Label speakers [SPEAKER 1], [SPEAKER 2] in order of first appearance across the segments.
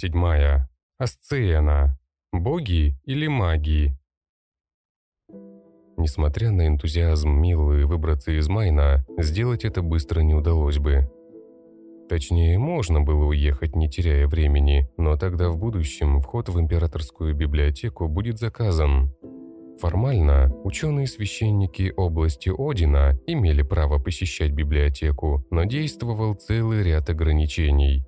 [SPEAKER 1] 7. Асциена. Боги или маги? Несмотря на энтузиазм Милы выбраться из Майна, сделать это быстро не удалось бы. Точнее, можно было уехать, не теряя времени, но тогда в будущем вход в императорскую библиотеку будет заказан. Формально, ученые-священники области Одина имели право посещать библиотеку, но действовал целый ряд ограничений –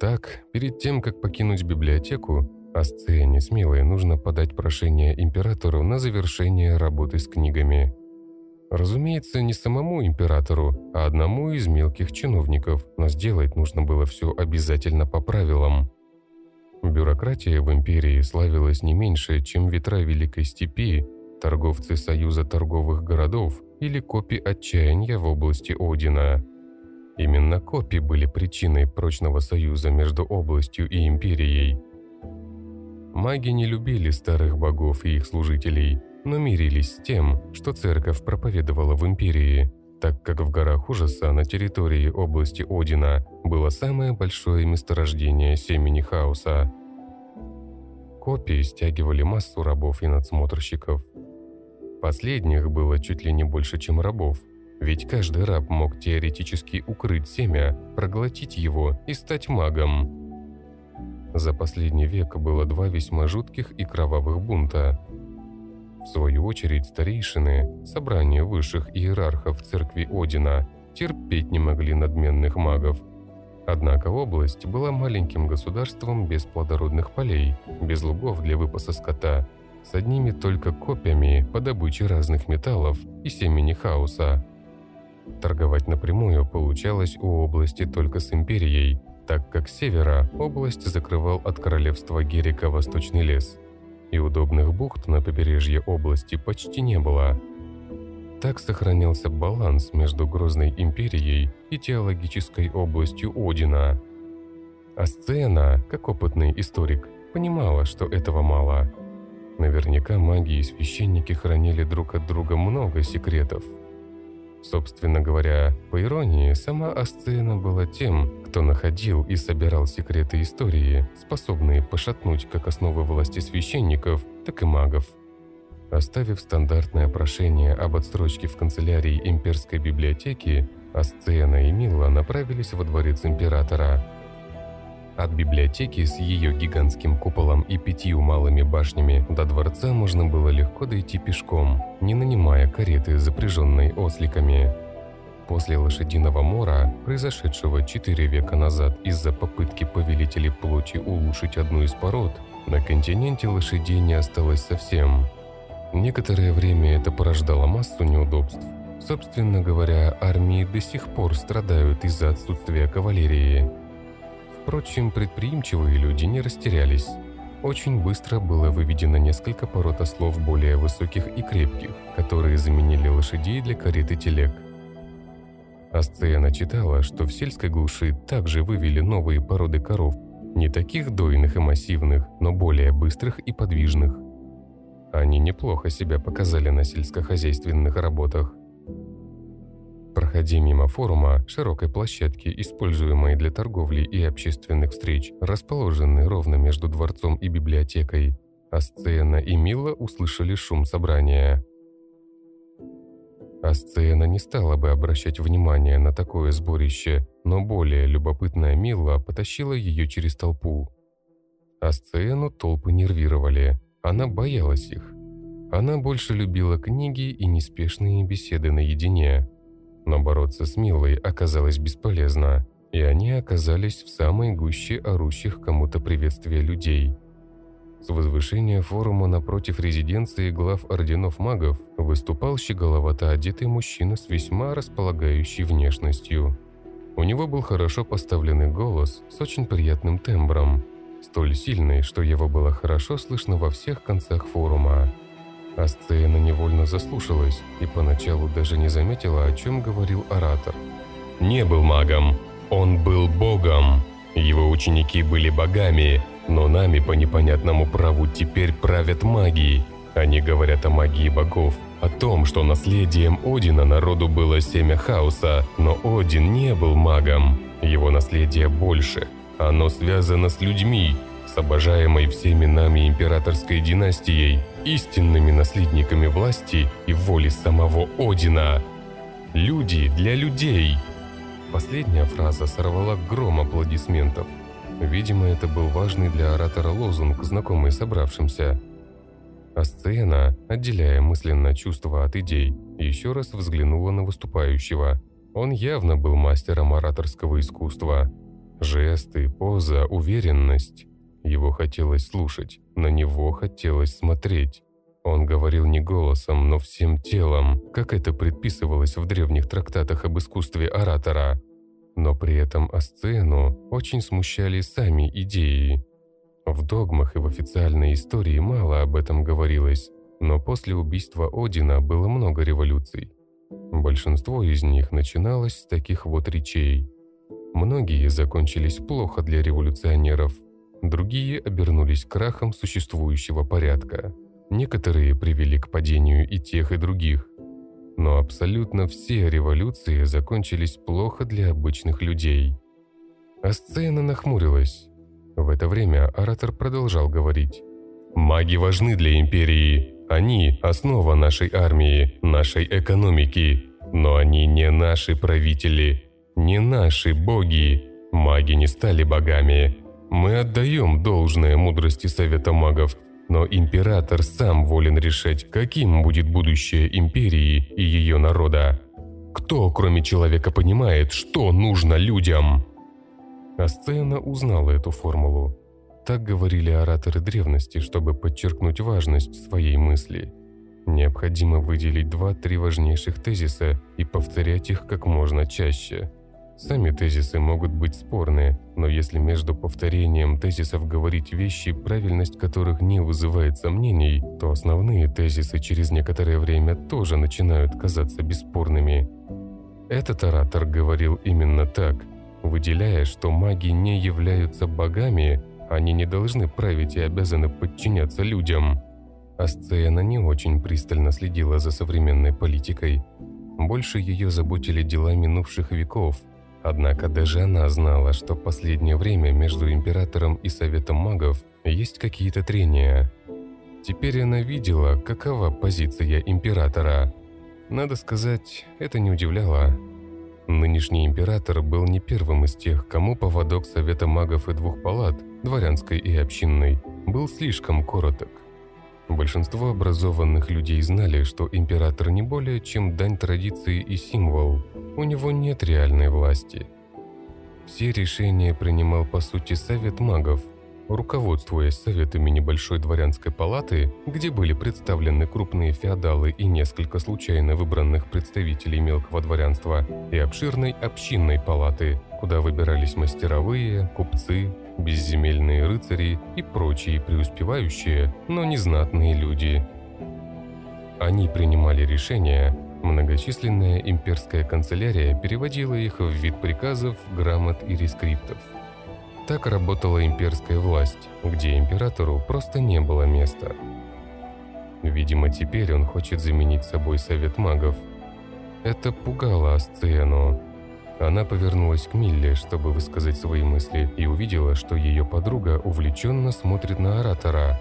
[SPEAKER 1] так, перед тем, как покинуть библиотеку, Асцене смелой нужно подать прошение императору на завершение работы с книгами. Разумеется, не самому императору, а одному из мелких чиновников, но сделать нужно было все обязательно по правилам. Бюрократия в империи славилась не меньше, чем ветра Великой Степи, торговцы Союза торговых городов или копи отчаяния в области Одина – Именно копии были причиной прочного союза между областью и империей. Маги не любили старых богов и их служителей, но мирились с тем, что церковь проповедовала в империи, так как в горах ужаса на территории области Одина было самое большое месторождение семени хаоса. Копии стягивали массу рабов и надсмотрщиков. Последних было чуть ли не больше, чем рабов – ведь каждый раб мог теоретически укрыть семя, проглотить его и стать магом. За последний век было два весьма жутких и кровавых бунта. В свою очередь старейшины, собрание высших иерархов церкви Одина, терпеть не могли надменных магов. Однако область была маленьким государством без плодородных полей, без лугов для выпаса скота, с одними только копьями по добыче разных металлов и семени хаоса. Торговать напрямую получалось у области только с империей, так как с севера область закрывал от королевства Герика восточный лес, и удобных бухт на побережье области почти не было. Так сохранялся баланс между Грозной империей и теологической областью Одина. А сцена, как опытный историк, понимала, что этого мало. Наверняка маги и священники хранили друг от друга много секретов – Собственно говоря, по иронии, сама Асцена была тем, кто находил и собирал секреты истории, способные пошатнуть как основы власти священников, так и магов. Оставив стандартное прошение об отстрочке в канцелярии имперской библиотеки, Асцена и Мила направились во дворец императора – от библиотеки с ее гигантским куполом и пятью малыми башнями до дворца можно было легко дойти пешком, не нанимая кареты, запряженной осликами. После лошадиного мора, произошедшего четыре века назад из-за попытки повелителей плоти улучшить одну из пород, на континенте лошадей не осталось совсем. Некоторое время это порождало массу неудобств. Собственно говоря, армии до сих пор страдают из-за отсутствия кавалерии – Впрочем, предприимчивые люди не растерялись. Очень быстро было выведено несколько пород ослов более высоких и крепких, которые заменили лошадей для карет и телег. Асцена читала, что в сельской глуши также вывели новые породы коров, не таких дойных и массивных, но более быстрых и подвижных. Они неплохо себя показали на сельскохозяйственных работах. Проходя мимо форума, широкой площадки, используемой для торговли и общественных встреч, расположенной ровно между дворцом и библиотекой, Асцена и Мила услышали шум собрания. Асцена не стала бы обращать внимание на такое сборище, но более любопытная Мила потащила ее через толпу. Асцену толпы нервировали, она боялась их. Она больше любила книги и неспешные беседы наедине – но бороться с Милой оказалось бесполезно, и они оказались в самой гуще орущих кому-то приветствия людей. С возвышения форума напротив резиденции глав орденов магов выступал щеголовато одетый мужчина с весьма располагающей внешностью. У него был хорошо поставленный голос с очень приятным тембром, столь сильный, что его было хорошо слышно во всех концах форума. Асцена невольно заслушалась и поначалу даже не заметила, о чем говорил оратор. «Не был магом, он был богом. Его ученики были богами, но нами по непонятному праву теперь правят маги. Они говорят о магии богов, о том, что наследием Одина народу было семя хаоса, но Один не был магом. Его наследие больше. Оно связано с людьми, с обожаемой всеми нами императорской династией, истинными наследниками власти и воли самого Одина. Люди для людей. Последняя фраза сорвала гром аплодисментов. Видимо, это был важный для оратора лозунг, знакомый собравшимся. А сцена, отделяя мысленно чувства от идей, еще раз взглянула на выступающего. Он явно был мастером ораторского искусства. Жесты, поза, уверенность. Его хотелось слушать, на него хотелось смотреть. Он говорил не голосом, но всем телом, как это предписывалось в древних трактатах об искусстве оратора. Но при этом Асцену очень смущали сами идеи. В догмах и в официальной истории мало об этом говорилось, но после убийства Одина было много революций. Большинство из них начиналось с таких вот речей. Многие закончились плохо для революционеров, другие обернулись крахом существующего порядка. Некоторые привели к падению и тех, и других. Но абсолютно все революции закончились плохо для обычных людей. А сцена нахмурилась. В это время оратор продолжал говорить. «Маги важны для империи. Они – основа нашей армии, нашей экономики. Но они не наши правители, не наши боги. Маги не стали богами. Мы отдаем должное мудрости Совета магов, но император сам волен решать, каким будет будущее империи и ее народа. Кто, кроме человека, понимает, что нужно людям? Асцена узнала эту формулу. Так говорили ораторы древности, чтобы подчеркнуть важность своей мысли. Необходимо выделить два-три важнейших тезиса и повторять их как можно чаще – Сами тезисы могут быть спорные, но если между повторением тезисов говорить вещи, правильность которых не вызывает сомнений, то основные тезисы через некоторое время тоже начинают казаться бесспорными. Этот оратор говорил именно так, выделяя, что маги не являются богами, они не должны править и обязаны подчиняться людям. Асцена не очень пристально следила за современной политикой. Больше ее заботили дела минувших веков – Однако даже она знала, что в последнее время между Императором и Советом магов есть какие-то трения. Теперь она видела, какова позиция Императора. Надо сказать, это не удивляло. Нынешний Император был не первым из тех, кому поводок Совета магов и двух палат, дворянской и общинной, был слишком короток. Большинство образованных людей знали, что император не более чем дань традиции и символ. У него нет реальной власти. Все решения принимал по сути Совет магов, руководствуясь советами небольшой дворянской палаты, где были представлены крупные феодалы и несколько случайно выбранных представителей мелкого дворянства, и обширной общинной палаты, куда выбирались мастеровые, купцы, безземельные рыцари и прочие преуспевающие, но незнатные люди. Они принимали решения, многочисленная имперская канцелярия переводила их в вид приказов, грамот и рескриптов. Так работала имперская власть, где императору просто не было места. Видимо, теперь он хочет заменить собой совет магов. Это пугало Асциену. Она повернулась к Милле, чтобы высказать свои мысли, и увидела, что ее подруга увлеченно смотрит на оратора.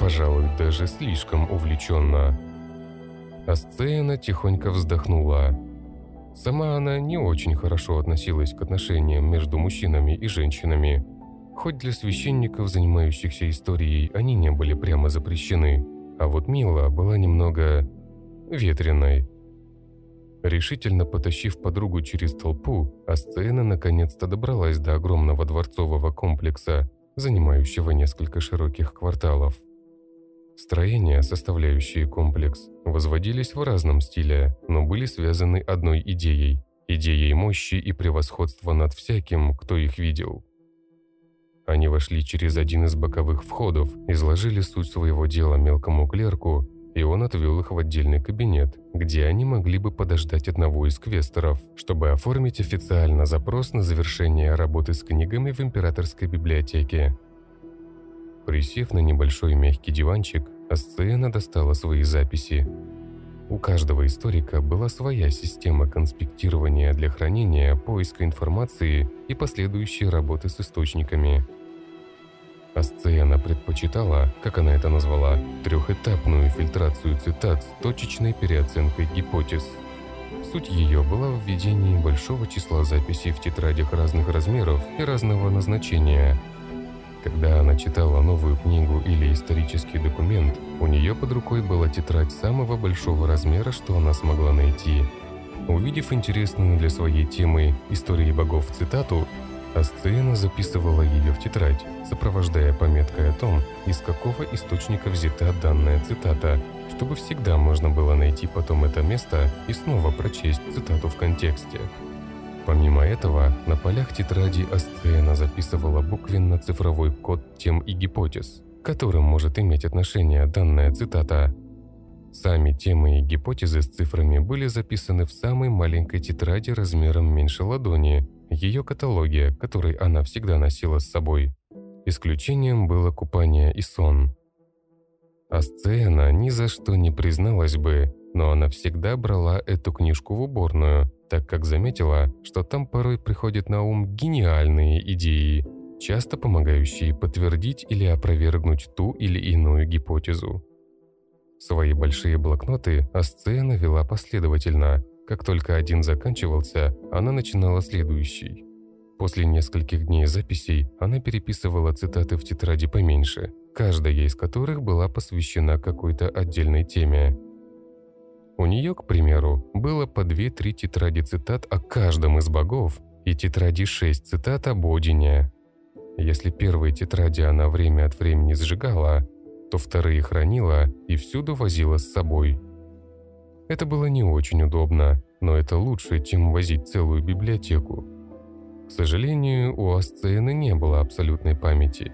[SPEAKER 1] Пожалуй, даже слишком увлеченно. Асцена тихонько вздохнула. Сама она не очень хорошо относилась к отношениям между мужчинами и женщинами. Хоть для священников, занимающихся историей, они не были прямо запрещены, а вот Мила была немного ветреной. Решительно потащив подругу через толпу, Асцена наконец-то добралась до огромного дворцового комплекса, занимающего несколько широких кварталов. Строения, составляющие комплекс, возводились в разном стиле, но были связаны одной идеей – идеей мощи и превосходства над всяким, кто их видел. Они вошли через один из боковых входов, изложили суть своего дела мелкому клерку и он отвел их в отдельный кабинет, где они могли бы подождать одного из квесторов, чтобы оформить официально запрос на завершение работы с книгами в императорской библиотеке. Присев на небольшой мягкий диванчик, Асциена достала свои записи. у каждого историка была своя система конспектирования для хранения, поиска информации и последующей работы с источниками. Асциена предпочитала, как она это назвала, трехэтапную фильтрацию цитат с точечной переоценкой гипотез. Суть ее была в введении большого числа записей в тетрадях разных размеров и разного назначения. Когда она читала новую книгу или исторический документ, у нее под рукой была тетрадь самого большого размера, что она смогла найти. Увидев интересную для своей темы «Истории богов» цитату, Асциена записывала ее в тетрадь, сопровождая пометкой о том, из какого источника взята данная цитата, чтобы всегда можно было найти потом это место и снова прочесть цитату в контексте. Помимо этого, на полях тетради Асциена записывала буквенно-цифровой код тем и гипотез, которым может иметь отношение данная цитата. Сами темы и гипотезы с цифрами были записаны в самой маленькой тетради размером меньше ладони – ее каталоге, который она всегда носила с собой. Исключением было купание и сон. Асцена ни за что не призналась бы, но она всегда брала эту книжку в уборную, так как заметила, что там порой приходят на ум гениальные идеи, часто помогающие подтвердить или опровергнуть ту или иную гипотезу. Свои большие блокноты Асцена вела последовательно, как только один заканчивался, она начинала следующий. После нескольких дней записей она переписывала цитаты в тетради поменьше, каждая из которых была посвящена какой-то отдельной теме. У нее, к примеру, было по 2-3 тетради цитат о каждом из богов и тетради 6 цитат об Одине. Если первые тетради она время от времени сжигала, то вторые хранила и всюду возила с собой – это было не очень удобно, но это лучше, чем возить целую библиотеку. К сожалению, у Асцены не было абсолютной памяти.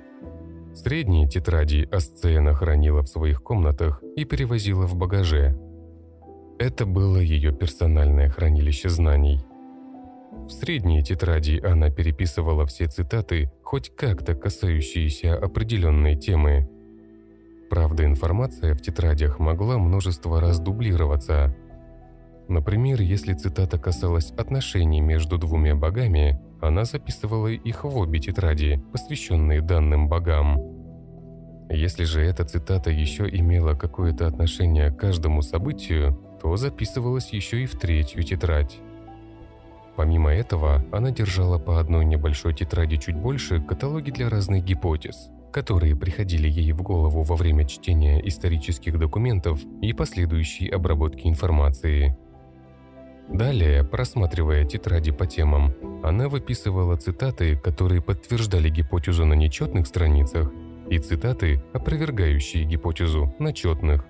[SPEAKER 1] Средние тетради Асцена хранила в своих комнатах и перевозила в багаже. Это было ее персональное хранилище знаний. В средние тетради она переписывала все цитаты, хоть как-то касающиеся определенной темы – Правда, информация в тетрадях могла множество раз дублироваться. Например, если цитата касалась отношений между двумя богами, она записывала их в обе тетради, посвященные данным богам. Если же эта цитата еще имела какое-то отношение к каждому событию, то записывалась еще и в третью тетрадь. Помимо этого, она держала по одной небольшой тетради чуть больше каталоги для разных гипотез – которые приходили ей в голову во время чтения исторических документов и последующей обработки информации. Далее, просматривая тетради по темам, она выписывала цитаты, которые подтверждали гипотезу на нечетных страницах, и цитаты, опровергающие гипотезу на четных.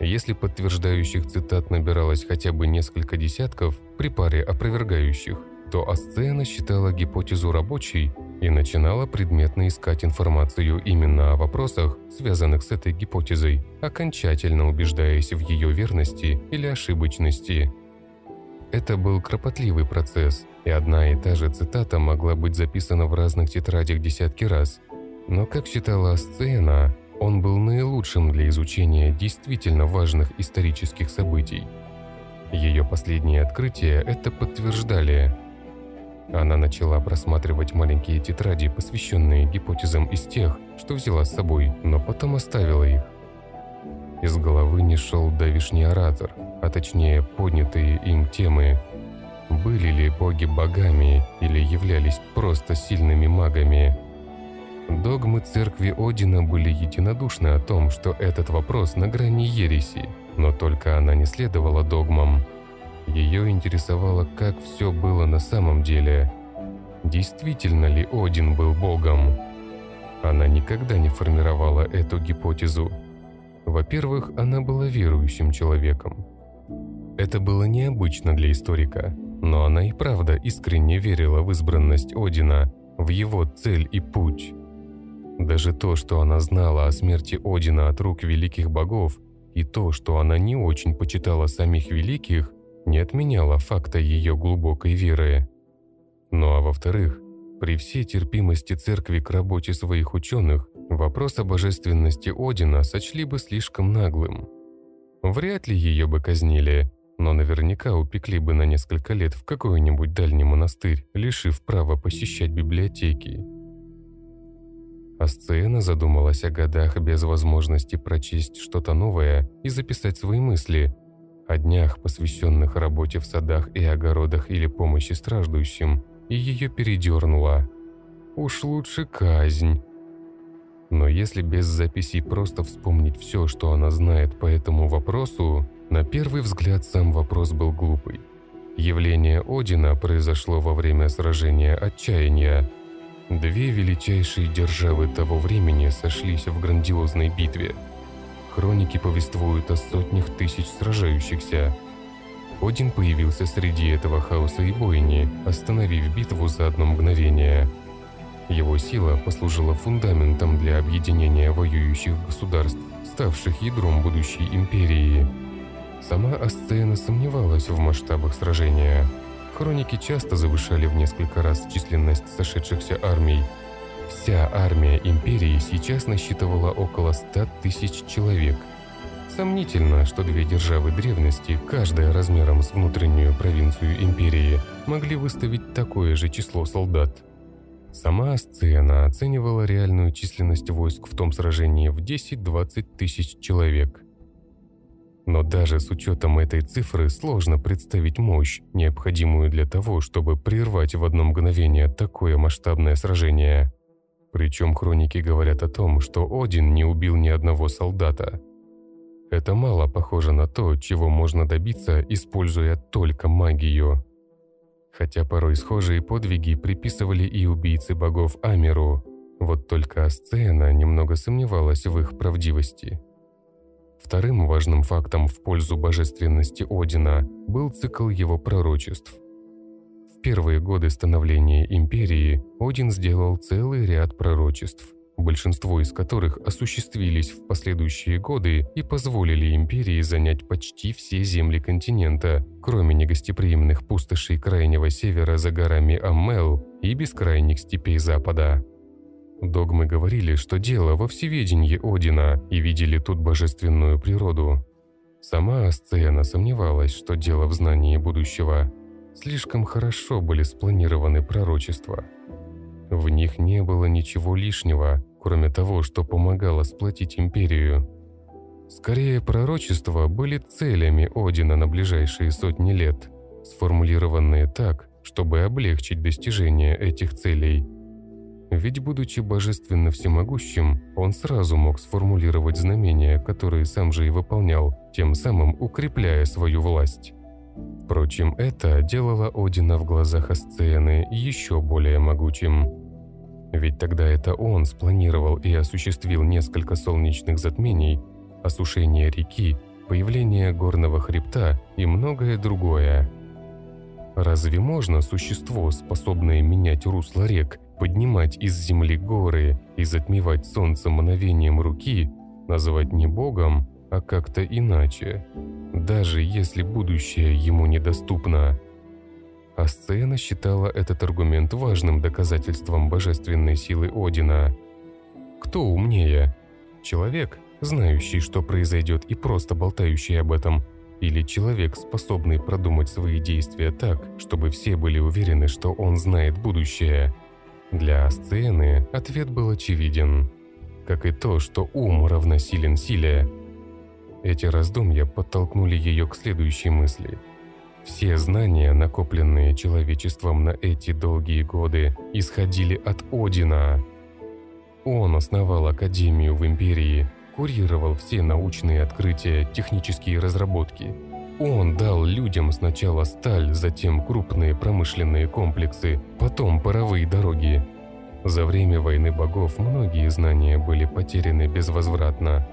[SPEAKER 1] Если подтверждающих цитат набиралось хотя бы несколько десятков при паре опровергающих, то Асцена считала гипотезу рабочей и начинала предметно искать информацию именно о вопросах, связанных с этой гипотезой, окончательно убеждаясь в ее верности или ошибочности. Это был кропотливый процесс, и одна и та же цитата могла быть записана в разных тетрадях десятки раз. Но, как считала Асцена, он был наилучшим для изучения действительно важных исторических событий. Ее последние открытия это подтверждали – она начала просматривать маленькие тетради, посвященные гипотезам из тех, что взяла с собой, но потом оставила их. Из головы не шел давишний оратор, а точнее поднятые им темы. Были ли боги богами или являлись просто сильными магами? Догмы церкви Одина были единодушны о том, что этот вопрос на грани ереси, но только она не следовала догмам – ее интересовало, как все было на самом деле. Действительно ли Один был богом? Она никогда не формировала эту гипотезу. Во-первых, она была верующим человеком. Это было необычно для историка, но она и правда искренне верила в избранность Одина, в его цель и путь. Даже то, что она знала о смерти Одина от рук великих богов, и то, что она не очень почитала самих великих, не отменяло факта ее глубокой веры. Ну а во-вторых, при всей терпимости церкви к работе своих ученых, вопрос о божественности Одина сочли бы слишком наглым. Вряд ли ее бы казнили, но наверняка упекли бы на несколько лет в какой-нибудь дальний монастырь, лишив права посещать библиотеки. Асцена задумалась о годах без возможности прочесть что-то новое и записать свои мысли, о днях, посвященных работе в садах и огородах или помощи страждущим, и ее передернуло. Уж лучше казнь. Но если без записей просто вспомнить все, что она знает по этому вопросу, на первый взгляд сам вопрос был глупый. Явление Одина произошло во время сражения Отчаяния. Две величайшие державы того времени сошлись в грандиозной битве. Хроники повествуют о сотнях тысяч сражающихся. Один появился среди этого хаоса и бойни, остановив битву за одно мгновение. Его сила послужила фундаментом для объединения воюющих государств, ставших ядром будущей империи – Сама Асцена сомневалась в масштабах сражения. Хроники часто завышали в несколько раз численность сошедшихся армий. Вся армия Империи сейчас насчитывала около 100 тысяч человек. Сомнительно, что две державы древности, каждая размером с внутреннюю провинцию Империи, могли выставить такое же число солдат. Сама Асцена оценивала реальную численность войск в том сражении в 10-20 тысяч человек – но даже с учетом этой цифры сложно представить мощь, необходимую для того, чтобы прервать в одно мгновение такое масштабное сражение. Причем хроники говорят о том, что Один не убил ни одного солдата. Это мало похоже на то, чего можно добиться, используя только магию. Хотя порой схожие подвиги приписывали и убийцы богов Амеру, вот только Асцена немного сомневалась в их правдивости. Вторым важным фактом в пользу божественности Одина был цикл его пророчеств. Первые годы становления империи Один сделал целый ряд пророчеств, большинство из которых осуществились в последующие годы и позволили империи занять почти все земли континента, кроме негостеприимных пустошей крайнего севера за горами Аммел и бескрайних степей запада. Догмы говорили, что дело во всеведении Одина и видели тут божественную природу. Сама Асцена сомневалась, что дело в знании будущего. Слишком хорошо были спланированы пророчества. В них не было ничего лишнего, кроме того, что помогало сплотить империю. Скорее, пророчества были целями Одина на ближайшие сотни лет, сформулированные так, чтобы облегчить достижение этих целей – ведь, будучи божественно всемогущим, он сразу мог сформулировать знамения, которые сам же и выполнял, тем самым укрепляя свою власть. Впрочем, это делало Одина в глазах Асцены еще более могучим. Ведь тогда это он спланировал и осуществил несколько солнечных затмений, осушение реки, появление горного хребта и многое другое. Разве можно существо, способное менять русло рек поднимать из земли горы и затмевать солнце мгновением руки, называть не Богом, а как-то иначе, даже если будущее ему недоступно. Асцена считала этот аргумент важным доказательством божественной силы Одина. Кто умнее? Человек, знающий, что произойдет и просто болтающий об этом, или человек, способный продумать свои действия так, чтобы все были уверены, что он знает будущее – для сцены ответ был очевиден, как и то, что ум равносилен силе. Эти раздумья подтолкнули ее к следующей мысли. Все знания, накопленные человечеством на эти долгие годы, исходили от Одина. Он основал Академию в Империи, курировал все научные открытия, технические разработки – он дал людям сначала сталь, затем крупные промышленные комплексы, потом паровые дороги. За время войны богов многие знания были потеряны безвозвратно.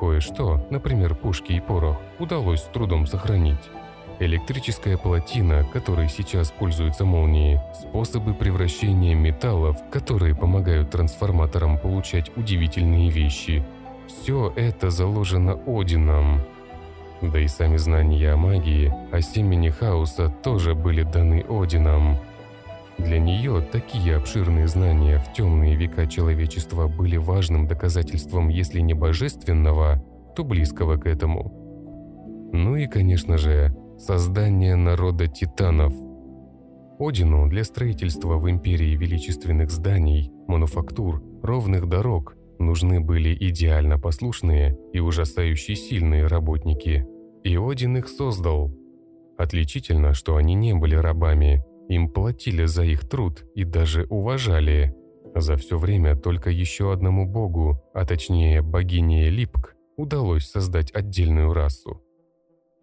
[SPEAKER 1] Кое-что, например, пушки и порох, удалось с трудом сохранить. Электрическая плотина, которой сейчас пользуются молнии, способы превращения металлов, которые помогают трансформаторам получать удивительные вещи. Все это заложено Одином. Да и сами знания о магии, о семени хаоса тоже были даны Одином. Для нее такие обширные знания в темные века человечества были важным доказательством, если не божественного, то близкого к этому. Ну и, конечно же, создание народа титанов. Одину для строительства в империи величественных зданий, мануфактур, ровных дорог нужны были идеально послушные и ужасающе сильные работники. И Один их создал. Отличительно, что они не были рабами, им платили за их труд и даже уважали. За все время только еще одному богу, а точнее богине Липк, удалось создать отдельную расу.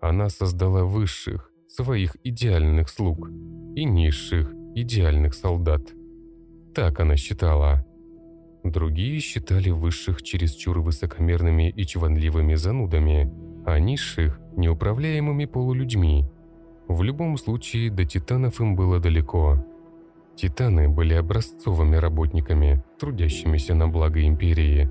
[SPEAKER 1] Она создала высших, своих идеальных слуг, и низших, идеальных солдат. Так она считала. Другие считали высших чересчур высокомерными и чванливыми занудами, а низших – неуправляемыми полулюдьми. В любом случае, до титанов им было далеко. Титаны были образцовыми работниками, трудящимися на благо империи.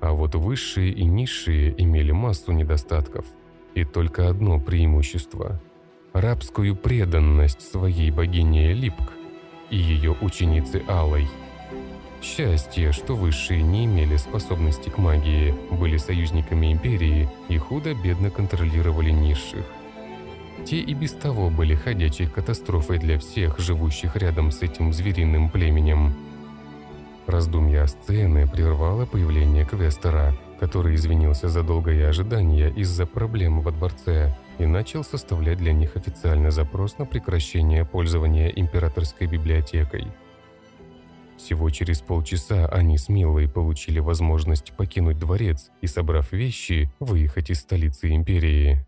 [SPEAKER 1] А вот высшие и низшие имели массу недостатков. И только одно преимущество – рабскую преданность своей богине Липк и ее ученице Алой – Счастье, что высшие не имели способности к магии, были союзниками империи и худо-бедно контролировали низших. Те и без того были ходячей катастрофой для всех, живущих рядом с этим звериным племенем. Раздумья сцены прервало появление Квестера, который извинился за долгое ожидание из-за проблем во дворце и начал составлять для них официальный запрос на прекращение пользования императорской библиотекой. Всего через полчаса они с Милой получили возможность покинуть дворец и, собрав вещи, выехать из столицы империи.